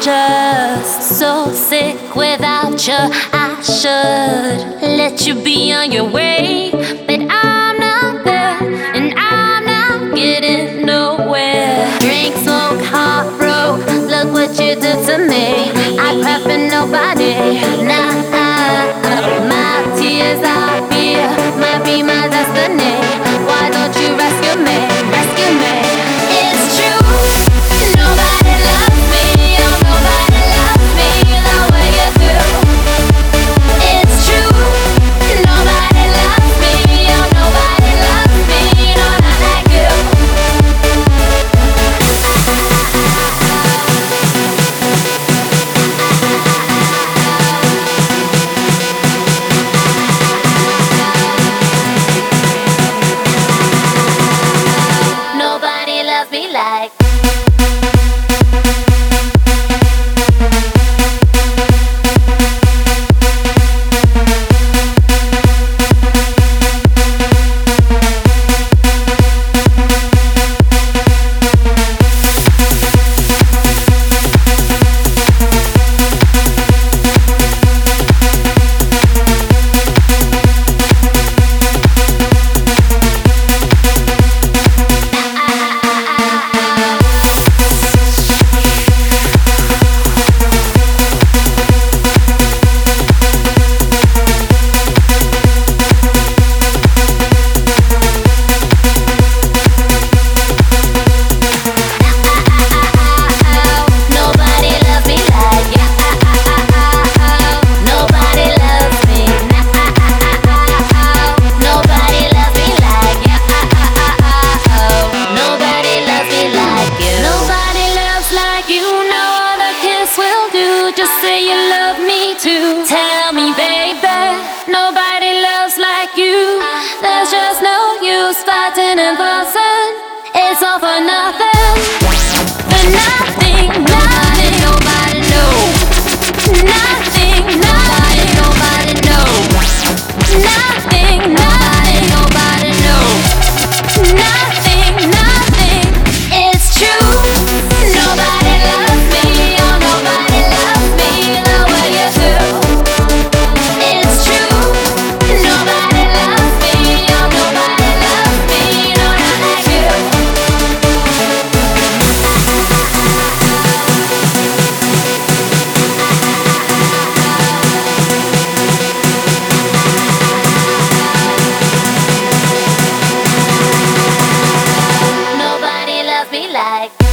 just so sick without you. I should let you be on your way. Just say you love me too. Tell me, baby, nobody loves like you. There's just no use fighting and fussing. It's all for nothing, for nothing, nothing. like.